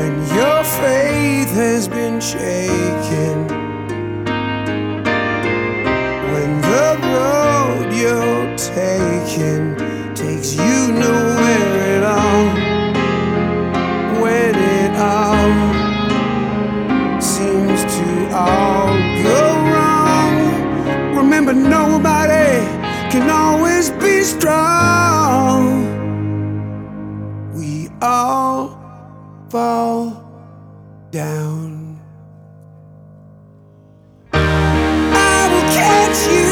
when your faith has been shaken. When the road you're taking fall down. I will catch you.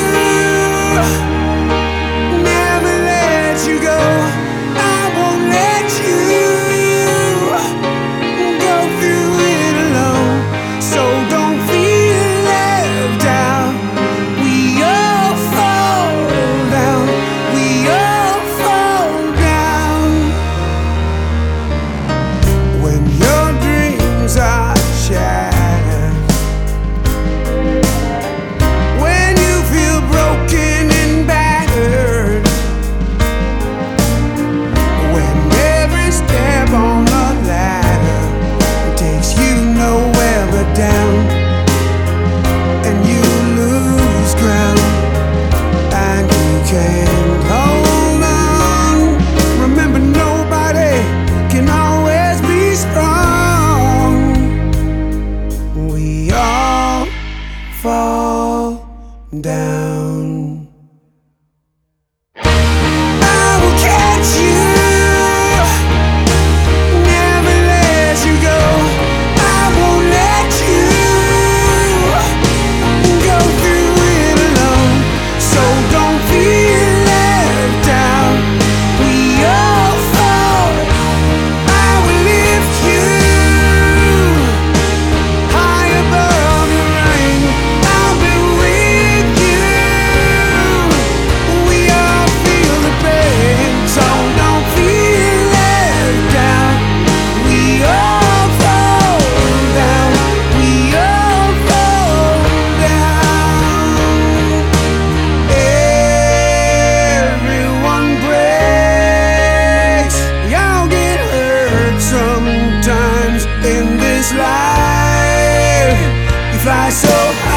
So.